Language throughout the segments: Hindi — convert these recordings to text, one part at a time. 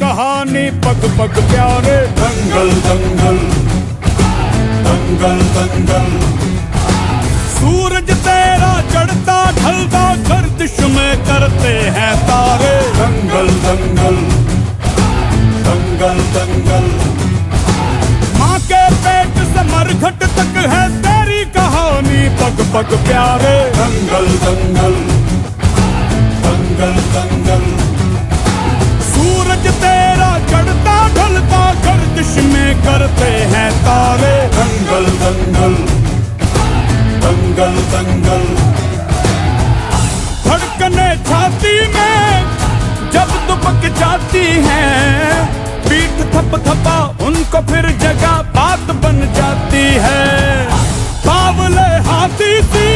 कहानी। पग पग प्यारे, दंगल दंगल। दंगल दंगल। सूरज तेरा चढ़ता, ढलता, गर्दिश में करते हैं तारे। दंगल दंगल। दंगल दंगल। माँ के पेट से मरघट तक है तेरी कहानी। पग पग प्यारे। दंगल दंगल। दंगल दंगल। सूरज तेरा चढ़ता ढलता गर्दिश में करते हैं तारे। दंगल दंगल दंगल दंगल। धड़कने छाती में जब दुपक जाती हैं, पीठ थप थपा उनको फिर जगह बात बन जाती है। बावले हाथी सी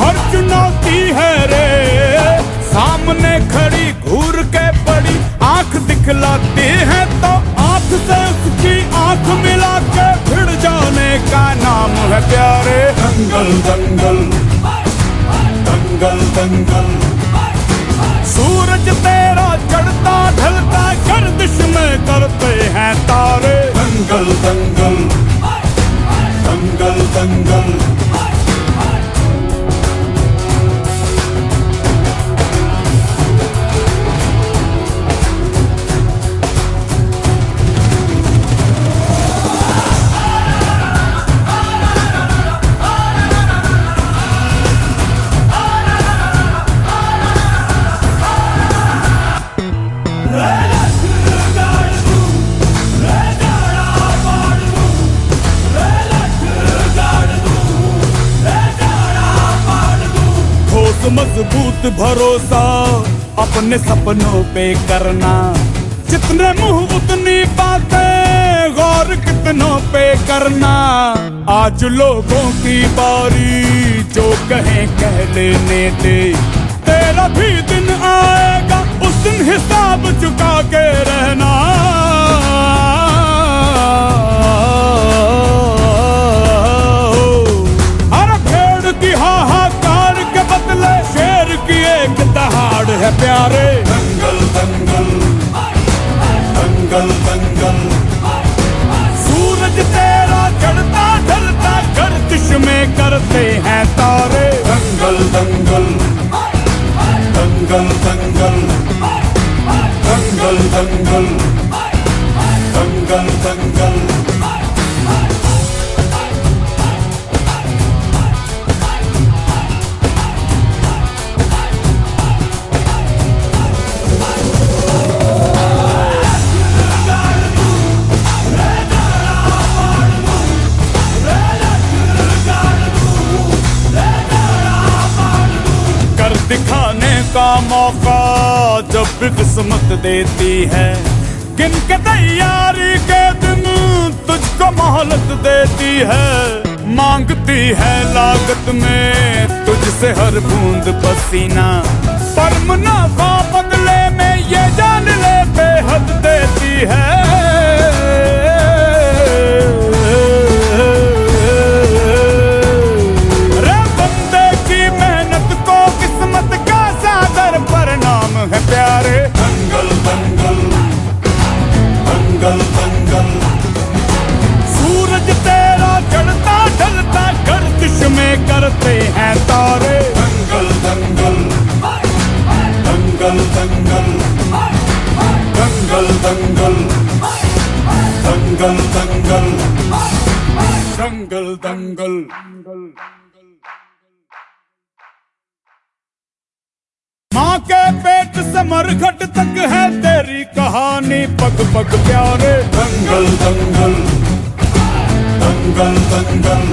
हर चुनौती है रे, सामने खड़ी दिखलाती है तो आँख से उसकी आँख मिला के भिड़ जाने का नाम है प्यारे। दंगल दंगल। दंगल दंगल। सूरज तेरा चढ़ता, ढलता, गर्दिश में करते हैं तारे। दंगल दंगल। दंगल दंगल। मज़बूत भरोसा अपने सपनों पे करना। जितने मुँह उतनी बातें, गौर कितनों पे करना। आज लोगों की बारी, जो कहें कह लेने दे। तेरा भी दिन आएगा, उस दिन हिसाब चुका के रहना। प्यारे दंगल दंगल दंगल दंगल सूरज तेरा चढ़ता ढलता गर्दिश में करते हैं तारे दंगल दंगल दंगल दंगल दंगल दंगल दंगल दंगल मौका जब भी किस्मत देती है। गिन के तैयारी के दिन तुझको मोहलत देती है। मांगती है लागत में तुझसे हर बूंद पसीना। पर मुनाफा बदले में ये जान ले बेहद देती है। दंगल दंगल दंगल दंगल दंगल दंगल दंगल दंगल माँ के पेट से मरघट तक है तेरी कहानी, पग पग प्यारे। दंगल दंगल दंगल दंगल